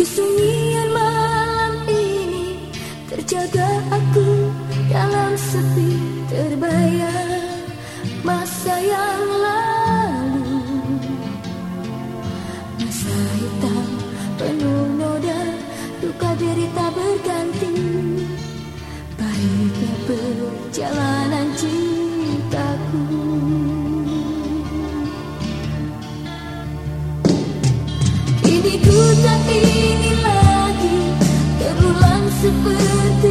que sonhei tak ini lagi terulang seperti